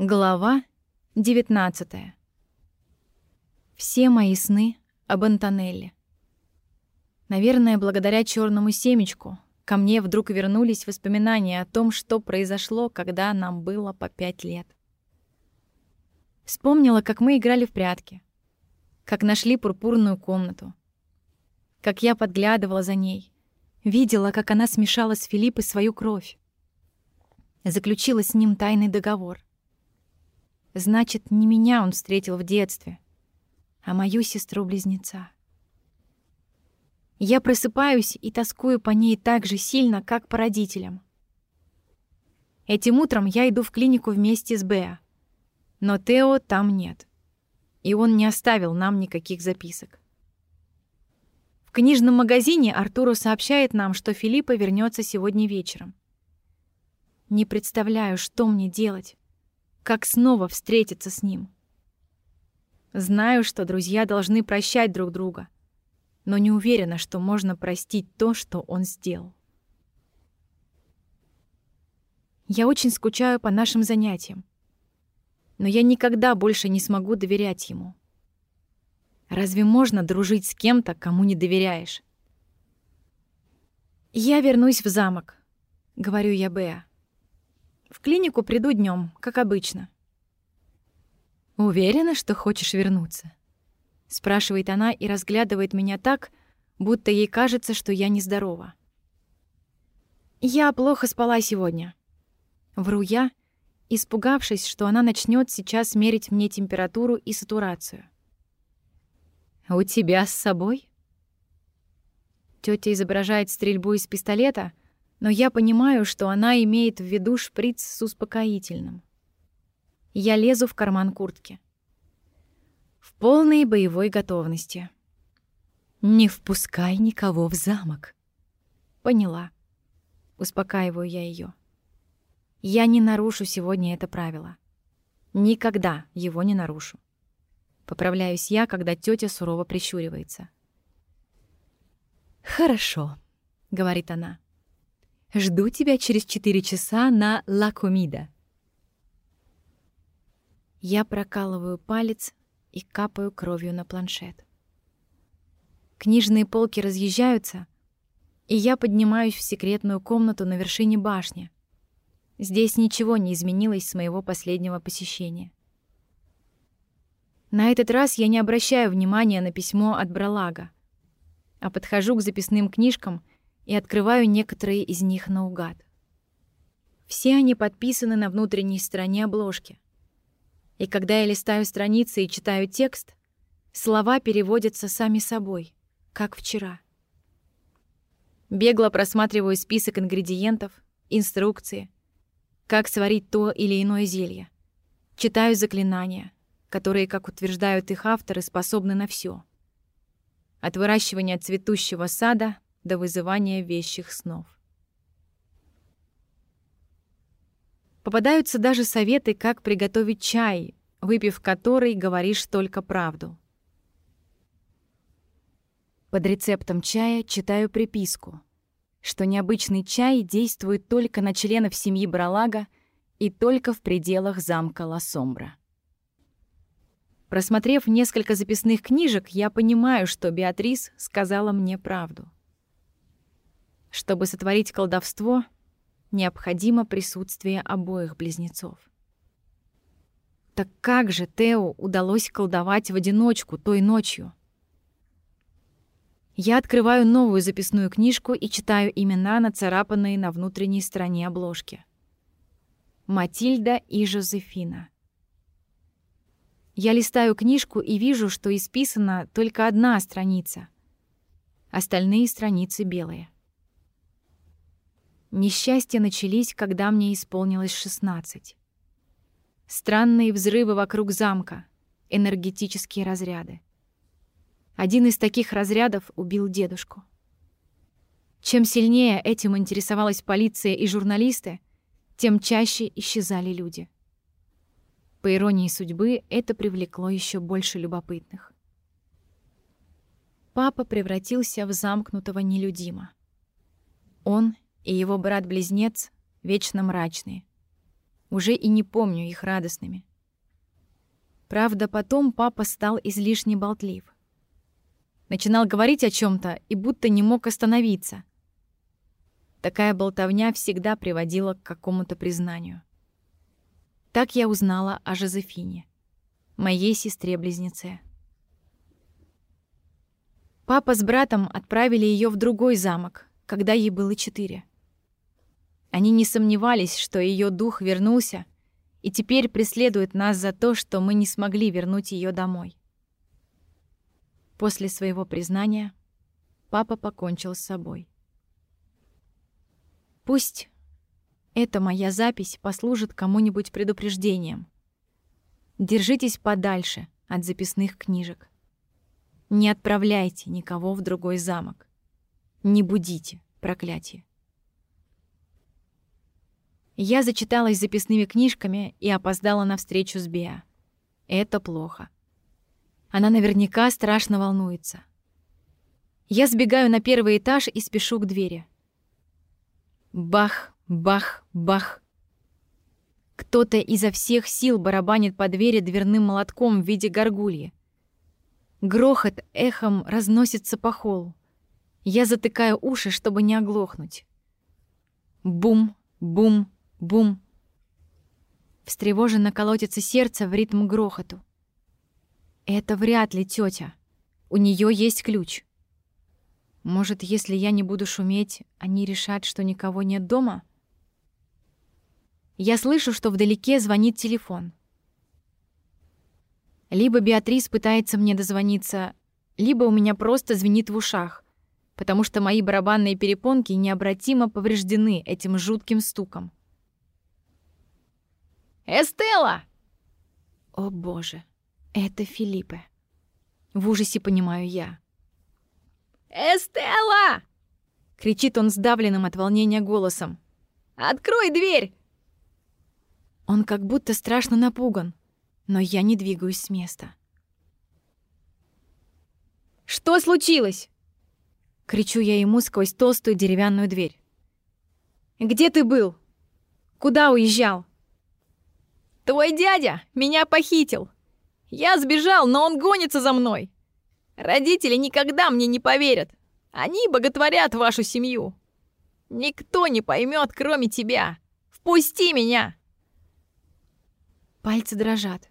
Глава 19. Все мои сны об Антонелле. Наверное, благодаря черному семечку ко мне вдруг вернулись воспоминания о том, что произошло, когда нам было по пять лет. Вспомнила, как мы играли в прятки, как нашли пурпурную комнату, как я подглядывала за ней, видела, как она смешала с Филиппой свою кровь, заключила с ним тайный договор — Значит, не меня он встретил в детстве, а мою сестру-близнеца. Я просыпаюсь и тоскую по ней так же сильно, как по родителям. Этим утром я иду в клинику вместе с Беа. Но Тео там нет. И он не оставил нам никаких записок. В книжном магазине Артуру сообщает нам, что Филиппа вернется сегодня вечером. Не представляю, что мне делать как снова встретиться с ним. Знаю, что друзья должны прощать друг друга, но не уверена, что можно простить то, что он сделал. Я очень скучаю по нашим занятиям, но я никогда больше не смогу доверять ему. Разве можно дружить с кем-то, кому не доверяешь? Я вернусь в замок, говорю я Беа. В клинику приду днем, как обычно. Уверена, что хочешь вернуться? спрашивает она и разглядывает меня так, будто ей кажется, что я нездорова. Я плохо спала сегодня. Вру я, испугавшись, что она начнет сейчас мерить мне температуру и сатурацию. «У тебя с собой?» Тётя изображает стрельбу из пистолета, но я понимаю, что она имеет в виду шприц с успокоительным. Я лезу в карман куртки. В полной боевой готовности. «Не впускай никого в замок». «Поняла». Успокаиваю я ее. «Я не нарушу сегодня это правило. Никогда его не нарушу». Поправляюсь я, когда тетя сурово прищуривается. «Хорошо», — говорит она. Жду тебя через четыре часа на Ла Комида. Я прокалываю палец и капаю кровью на планшет. Книжные полки разъезжаются, и я поднимаюсь в секретную комнату на вершине башни. Здесь ничего не изменилось с моего последнего посещения. На этот раз я не обращаю внимания на письмо от Бралага, а подхожу к записным книжкам и открываю некоторые из них наугад. Все они подписаны на внутренней стороне обложки. И когда я листаю страницы и читаю текст, слова переводятся сами собой, как вчера. Бегло просматриваю список ингредиентов, инструкции, как сварить то или иное зелье. Читаю заклинания, которые, как утверждают их авторы, способны на все. От выращивания цветущего сада до вызывания вещих снов. Попадаются даже советы, как приготовить чай, выпив который, говоришь только правду. Под рецептом чая читаю приписку, что необычный чай действует только на членов семьи Бралага и только в пределах замка Ласомбра. Просмотрев несколько записных книжек, я понимаю, что Беатрис сказала мне правду. Чтобы сотворить колдовство, необходимо присутствие обоих близнецов. Так как же Тео удалось колдовать в одиночку той ночью? Я открываю новую записную книжку и читаю имена, нацарапанные на внутренней стороне обложки. Матильда и Жозефина. Я листаю книжку и вижу, что исписана только одна страница. Остальные страницы белые. Несчастья начались, когда мне исполнилось 16. Странные взрывы вокруг замка, энергетические разряды. Один из таких разрядов убил дедушку. Чем сильнее этим интересовалась полиция и журналисты, тем чаще исчезали люди. По иронии судьбы, это привлекло еще больше любопытных. Папа превратился в замкнутого нелюдима. Он и его брат-близнец вечно мрачные. Уже и не помню их радостными. Правда, потом папа стал излишне болтлив. Начинал говорить о чем то и будто не мог остановиться. Такая болтовня всегда приводила к какому-то признанию. Так я узнала о Жозефине, моей сестре-близнеце. Папа с братом отправили ее в другой замок, когда ей было четыре. Они не сомневались, что ее дух вернулся и теперь преследует нас за то, что мы не смогли вернуть ее домой. После своего признания папа покончил с собой. Пусть эта моя запись послужит кому-нибудь предупреждением. Держитесь подальше от записных книжек. Не отправляйте никого в другой замок. Не будите, проклятие. Я зачиталась записными книжками и опоздала на встречу с Беа. Это плохо. Она наверняка страшно волнуется. Я сбегаю на первый этаж и спешу к двери. Бах, бах, бах. Кто-то изо всех сил барабанит по двери дверным молотком в виде горгульи. Грохот эхом разносится по холлу. Я затыкаю уши, чтобы не оглохнуть. Бум, бум, Бум! Встревоженно колотится сердце в ритм грохоту. Это вряд ли тетя. У нее есть ключ. Может, если я не буду шуметь, они решат, что никого нет дома? Я слышу, что вдалеке звонит телефон. Либо Беатрис пытается мне дозвониться, либо у меня просто звенит в ушах, потому что мои барабанные перепонки необратимо повреждены этим жутким стуком. Эстелла!» О боже, это Филиппе. В ужасе понимаю я. «Эстелла!» — кричит он сдавленным от волнения голосом. «Открой дверь!» Он как будто страшно напуган, но я не двигаюсь с места. «Что случилось?» — кричу я ему сквозь толстую деревянную дверь. «Где ты был? Куда уезжал?» Твой дядя меня похитил. Я сбежал, но он гонится за мной. Родители никогда мне не поверят. Они боготворят вашу семью. Никто не поймет, кроме тебя. Впусти меня!» Пальцы дрожат.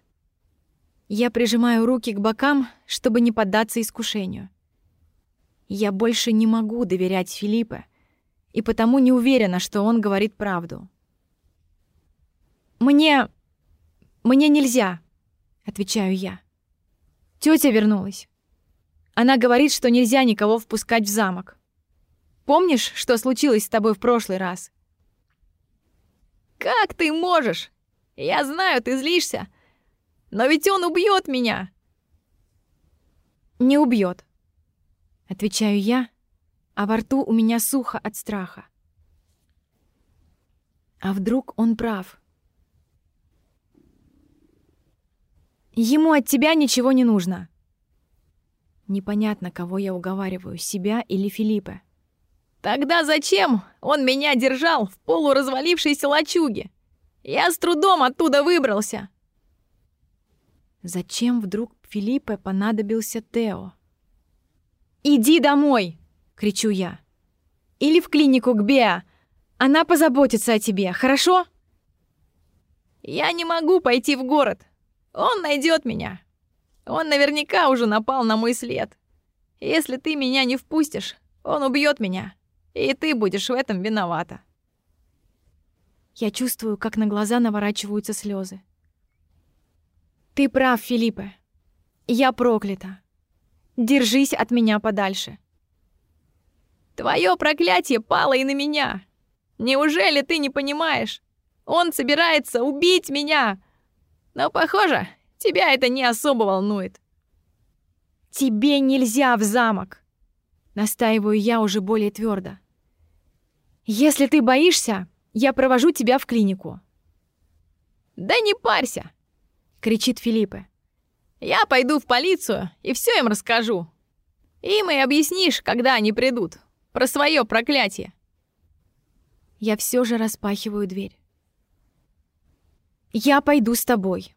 Я прижимаю руки к бокам, чтобы не поддаться искушению. Я больше не могу доверять Филиппе, и потому не уверена, что он говорит правду. «Мне «Мне нельзя», — отвечаю я. Тётя вернулась. Она говорит, что нельзя никого впускать в замок. Помнишь, что случилось с тобой в прошлый раз? «Как ты можешь? Я знаю, ты злишься. Но ведь он убьет меня!» «Не убьет, отвечаю я, а во рту у меня сухо от страха. А вдруг он прав? Ему от тебя ничего не нужно. Непонятно, кого я уговариваю, себя или Филиппа. Тогда зачем он меня держал в полуразвалившейся лачуге? Я с трудом оттуда выбрался. Зачем вдруг Филиппе понадобился Тео? «Иди домой!» — кричу я. «Или в клинику к Беа. Она позаботится о тебе, хорошо?» «Я не могу пойти в город. Он найдет меня. Он наверняка уже напал на мой след. Если ты меня не впустишь, он убьет меня, и ты будешь в этом виновата. Я чувствую, как на глаза наворачиваются слезы. Ты прав, Филиппе. Я проклята. Держись от меня подальше. Твое проклятие пало и на меня. Неужели ты не понимаешь? Он собирается убить меня. Но, похоже, тебя это не особо волнует. Тебе нельзя в замок, настаиваю я уже более твердо. Если ты боишься, я провожу тебя в клинику. Да не парься, кричит Филиппе. Я пойду в полицию и все им расскажу. Им и объяснишь, когда они придут, про свое проклятие. Я все же распахиваю дверь. Я пойду с тобой.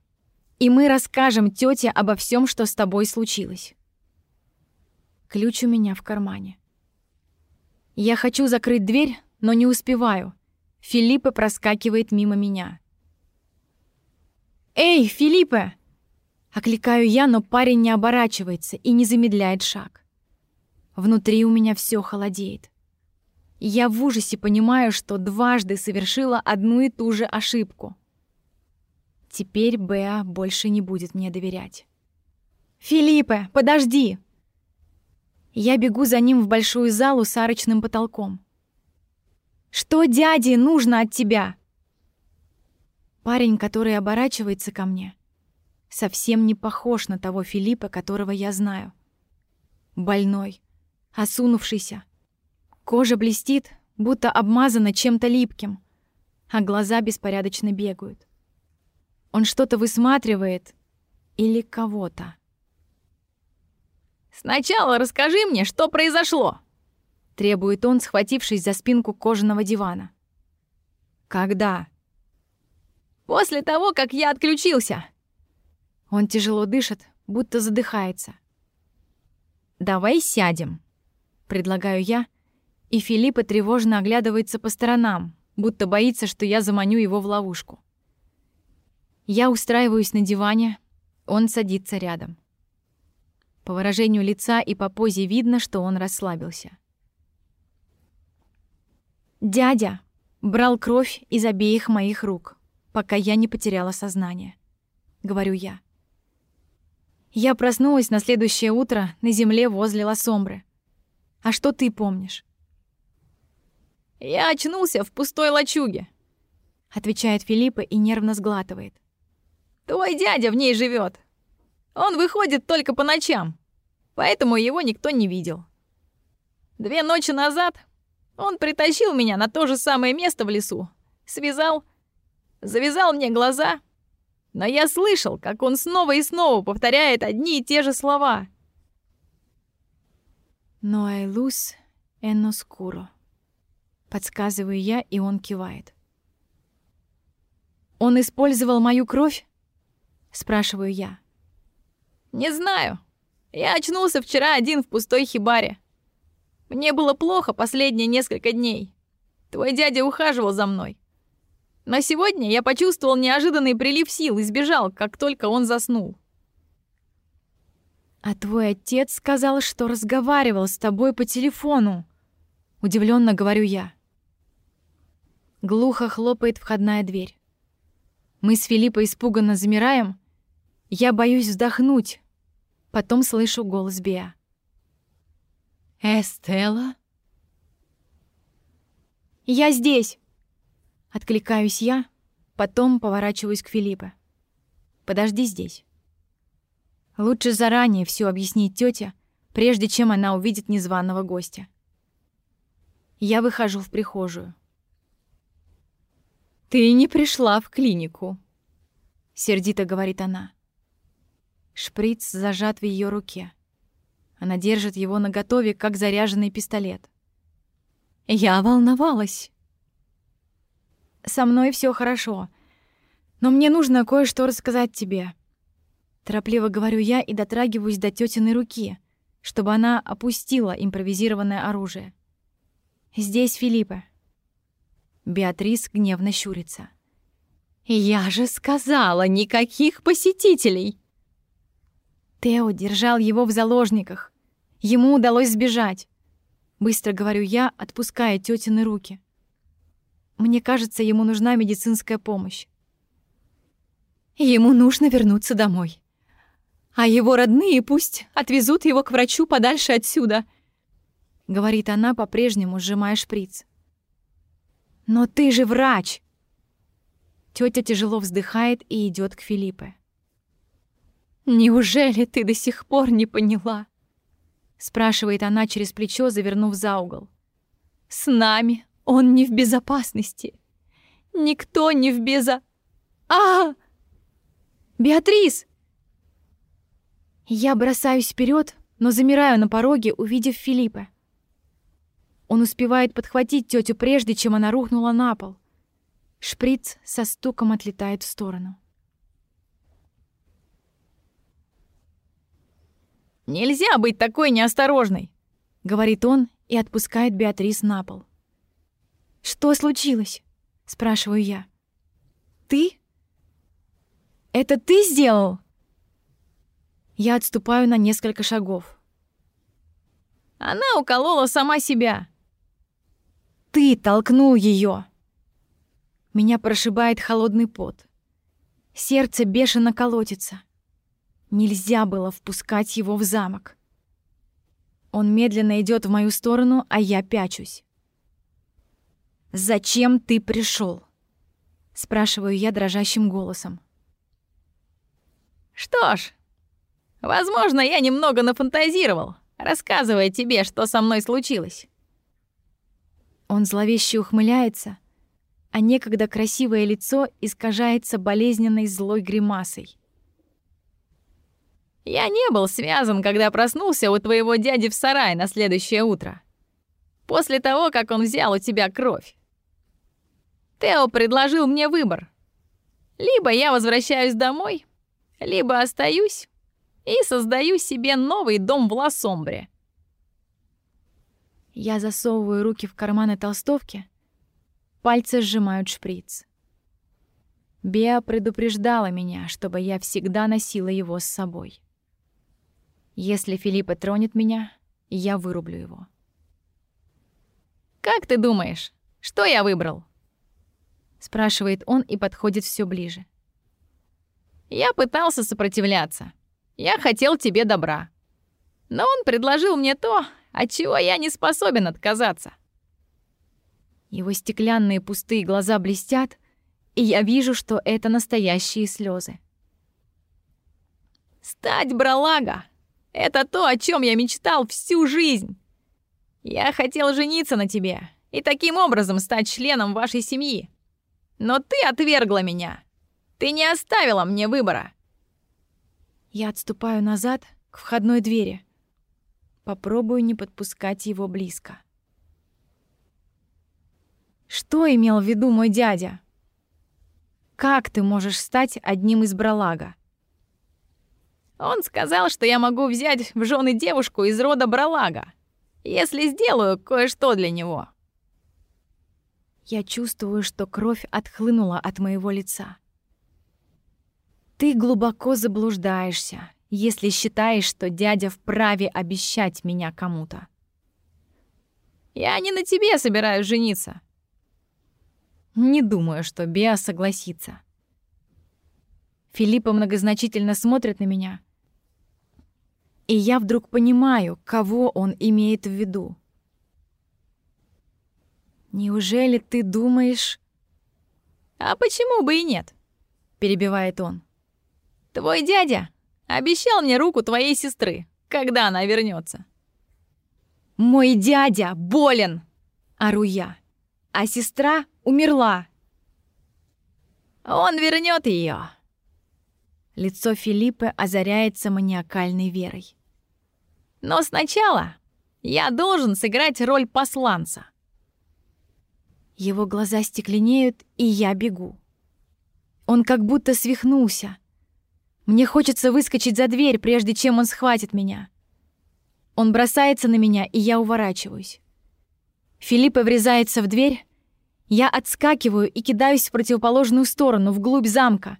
И мы расскажем тете обо всем, что с тобой случилось. Ключ у меня в кармане. Я хочу закрыть дверь, но не успеваю. Филиппе проскакивает мимо меня. «Эй, Филиппе!» Окликаю я, но парень не оборачивается и не замедляет шаг. Внутри у меня все холодеет. Я в ужасе понимаю, что дважды совершила одну и ту же ошибку. Теперь Беа больше не будет мне доверять. «Филиппе, подожди!» Я бегу за ним в большую залу с арочным потолком. «Что дяде нужно от тебя?» Парень, который оборачивается ко мне, совсем не похож на того Филиппа, которого я знаю. Больной, осунувшийся. Кожа блестит, будто обмазана чем-то липким, а глаза беспорядочно бегают. Он что-то высматривает или кого-то. «Сначала расскажи мне, что произошло!» Требует он, схватившись за спинку кожаного дивана. «Когда?» «После того, как я отключился!» Он тяжело дышит, будто задыхается. «Давай сядем», — предлагаю я, и Филиппа тревожно оглядывается по сторонам, будто боится, что я заманю его в ловушку. Я устраиваюсь на диване, он садится рядом. По выражению лица и по позе видно, что он расслабился. Дядя брал кровь из обеих моих рук, пока я не потеряла сознание, говорю я. Я проснулась на следующее утро на земле возле Лосомбры. А что ты помнишь? Я очнулся в пустой лачуге, отвечает Филиппа и нервно сглатывает. Твой дядя в ней живет. Он выходит только по ночам, поэтому его никто не видел. Две ночи назад он притащил меня на то же самое место в лесу, связал, завязал мне глаза но я слышал, как он снова и снова повторяет одни и те же слова. «No hay luz en oscuro», — подсказываю я, и он кивает. «Он использовал мою кровь?» — спрашиваю я. «Не знаю. Я очнулся вчера один в пустой хибаре. Мне было плохо последние несколько дней. Твой дядя ухаживал за мной. Но сегодня я почувствовал неожиданный прилив сил и сбежал, как только он заснул. «А твой отец сказал, что разговаривал с тобой по телефону», — удивленно говорю я. Глухо хлопает входная дверь. Мы с Филиппой испуганно замираем. Я боюсь вздохнуть. Потом слышу голос Беа. «Эстелла?» «Я здесь!» Откликаюсь я, потом поворачиваюсь к Филиппе. Подожди здесь. Лучше заранее все объяснить тете, прежде чем она увидит незваного гостя. Я выхожу в прихожую. «Ты не пришла в клинику», — сердито говорит она. Шприц зажат в ее руке. Она держит его наготове, как заряженный пистолет. «Я волновалась. Со мной все хорошо. Но мне нужно кое-что рассказать тебе. Торопливо говорю я и дотрагиваюсь до тетиной руки, чтобы она опустила импровизированное оружие. Здесь Филиппа. Беатрис гневно щурится. «Я же сказала, никаких посетителей!» Тео держал его в заложниках. Ему удалось сбежать. Быстро говорю я, отпуская тетины руки. Мне кажется, ему нужна медицинская помощь. Ему нужно вернуться домой. А его родные пусть отвезут его к врачу подальше отсюда, говорит она, по-прежнему сжимая шприц. Но ты же врач. Тётя тяжело вздыхает и идёт к Филиппе. Неужели ты до сих пор не поняла? спрашивает она через плечо, завернув за угол. С нами он не в безопасности. Никто не в безо... А! Беатрис! Я бросаюсь вперед, но замираю на пороге, увидев Филиппа. Он успевает подхватить тетю прежде, чем она рухнула на пол. Шприц со стуком отлетает в сторону. «Нельзя быть такой неосторожной!» — говорит он и отпускает Беатрис на пол. «Что случилось?» — спрашиваю я. «Ты? Это ты сделал?» Я отступаю на несколько шагов. Она уколола сама себя. Ты толкнул ее. Меня прошибает холодный пот. Сердце бешено колотится. Нельзя было впускать его в замок. Он медленно идет в мою сторону, а я пячусь. «Зачем ты пришел? спрашиваю я дрожащим голосом. «Что ж, возможно, я немного нафантазировал, рассказывая тебе, что со мной случилось». Он зловеще ухмыляется, а некогда красивое лицо искажается болезненной злой гримасой. «Я не был связан, когда проснулся у твоего дяди в сарае на следующее утро. После того, как он взял у тебя кровь. Тео предложил мне выбор. Либо я возвращаюсь домой, либо остаюсь и создаю себе новый дом в Лассомбре. Я засовываю руки в карманы толстовки Пальцы сжимают шприц. Беа предупреждала меня, чтобы я всегда носила его с собой. Если Филиппа тронет меня, я вырублю его. «Как ты думаешь, что я выбрал?» Спрашивает он и подходит все ближе. «Я пытался сопротивляться. Я хотел тебе добра. Но он предложил мне то, от чего я не способен отказаться. Его стеклянные пустые глаза блестят, и я вижу, что это настоящие слезы. «Стать бралага — это то, о чем я мечтал всю жизнь. Я хотел жениться на тебе и таким образом стать членом вашей семьи. Но ты отвергла меня. Ты не оставила мне выбора». Я отступаю назад к входной двери. Попробую не подпускать его близко. Что имел в виду мой дядя? Как ты можешь стать одним из Бралага? Он сказал, что я могу взять в жены девушку из рода Бралага, если сделаю кое-что для него. Я чувствую, что кровь отхлынула от моего лица. Ты глубоко заблуждаешься, если считаешь, что дядя вправе обещать меня кому-то. Я не на тебе собираюсь жениться. Не думаю, что Беа согласится. Филиппа многозначительно смотрит на меня. И я вдруг понимаю, кого он имеет в виду. «Неужели ты думаешь...» «А почему бы и нет?» — перебивает он. «Твой дядя обещал мне руку твоей сестры, когда она вернется. «Мой дядя болен!» — ору я а сестра умерла. Он вернет ее. Лицо Филиппы озаряется маниакальной верой. Но сначала я должен сыграть роль посланца. Его глаза стекленеют, и я бегу. Он как будто свихнулся. Мне хочется выскочить за дверь, прежде чем он схватит меня. Он бросается на меня, и я уворачиваюсь. Филиппа врезается в дверь. Я отскакиваю и кидаюсь в противоположную сторону, вглубь замка.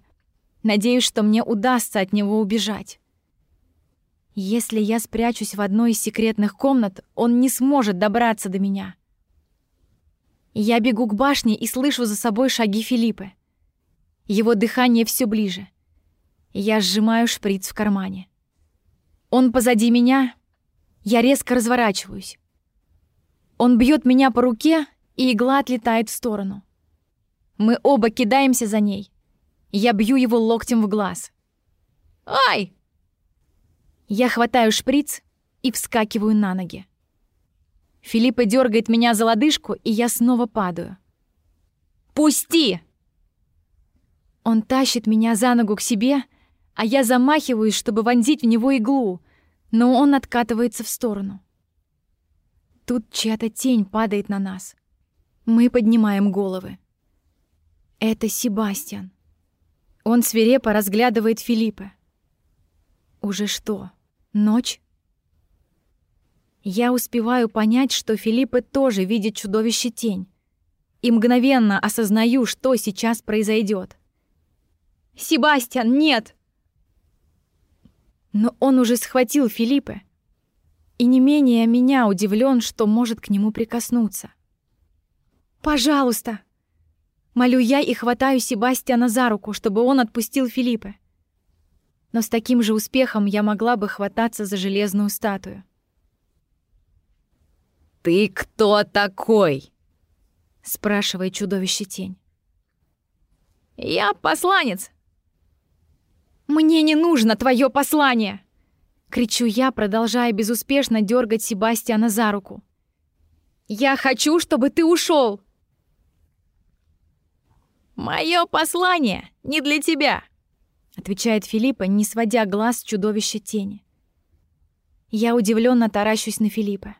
Надеюсь, что мне удастся от него убежать. Если я спрячусь в одной из секретных комнат, он не сможет добраться до меня. Я бегу к башне и слышу за собой шаги Филиппы. Его дыхание все ближе. Я сжимаю шприц в кармане. Он позади меня. Я резко разворачиваюсь. Он бьет меня по руке, и игла отлетает в сторону. Мы оба кидаемся за ней. Я бью его локтем в глаз. «Ай!» Я хватаю шприц и вскакиваю на ноги. Филиппа дергает меня за лодыжку, и я снова падаю. «Пусти!» Он тащит меня за ногу к себе, а я замахиваюсь, чтобы вонзить в него иглу, но он откатывается в сторону. Тут чья-то тень падает на нас. Мы поднимаем головы. Это Себастьян. Он свирепо разглядывает Филиппа. Уже что, ночь? Я успеваю понять, что Филиппа тоже видит чудовище тень. И мгновенно осознаю, что сейчас произойдет. «Себастьян, нет!» Но он уже схватил Филиппа. И не менее меня удивлен, что может к нему прикоснуться. «Пожалуйста!» Молю я и хватаю Себастьяна за руку, чтобы он отпустил Филиппа. Но с таким же успехом я могла бы хвататься за железную статую. «Ты кто такой?» — спрашивает чудовище тень. «Я посланец». «Мне не нужно твое послание!» — кричу я, продолжая безуспешно дергать Себастьяна за руку. «Я хочу, чтобы ты ушел. «Мое послание не для тебя», — отвечает Филиппа, не сводя глаз с чудовища тени. Я удивленно таращусь на Филиппа.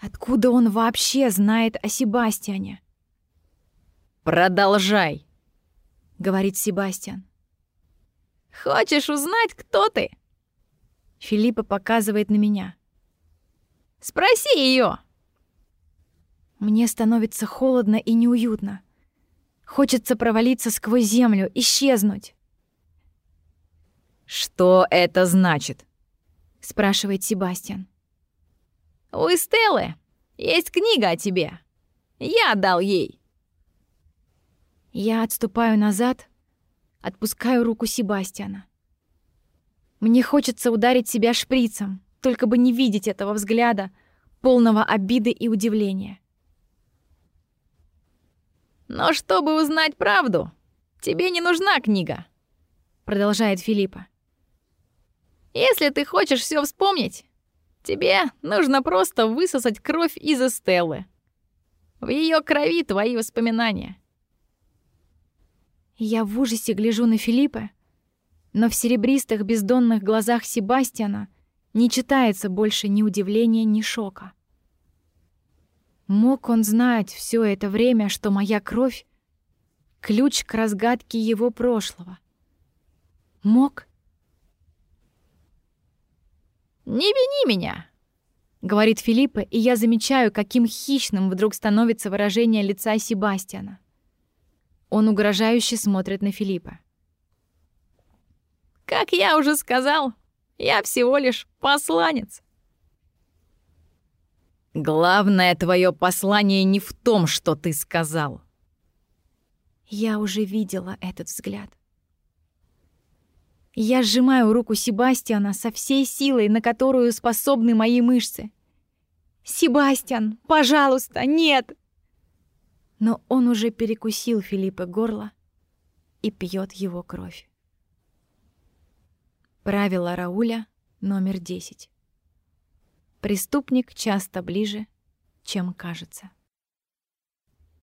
Откуда он вообще знает о Себастьяне? «Продолжай», — говорит Себастьян. «Хочешь узнать, кто ты?» Филиппа показывает на меня. «Спроси ее. Мне становится холодно и неуютно. Хочется провалиться сквозь землю, исчезнуть. «Что это значит?» — спрашивает Себастьян. «У Эстеллы есть книга о тебе. Я дал ей». Я отступаю назад, отпускаю руку Себастьяна. Мне хочется ударить себя шприцем, только бы не видеть этого взгляда, полного обиды и удивления. Но чтобы узнать правду, тебе не нужна книга, продолжает Филиппа. Если ты хочешь все вспомнить, тебе нужно просто высосать кровь из Эстеллы. В ее крови твои воспоминания. Я в ужасе гляжу на Филиппа, но в серебристых бездонных глазах Себастьяна не читается больше ни удивления, ни шока. Мог он знать все это время, что моя кровь — ключ к разгадке его прошлого? Мог? «Не вини меня!» — говорит Филиппа, и я замечаю, каким хищным вдруг становится выражение лица Себастьяна. Он угрожающе смотрит на Филиппа. «Как я уже сказал, я всего лишь посланец». Главное твое послание не в том, что ты сказал. Я уже видела этот взгляд. Я сжимаю руку Себастьяна со всей силой, на которую способны мои мышцы. «Себастьян, пожалуйста, нет!» Но он уже перекусил Филиппа горло и пьет его кровь. Правило Рауля номер десять. Преступник часто ближе, чем кажется.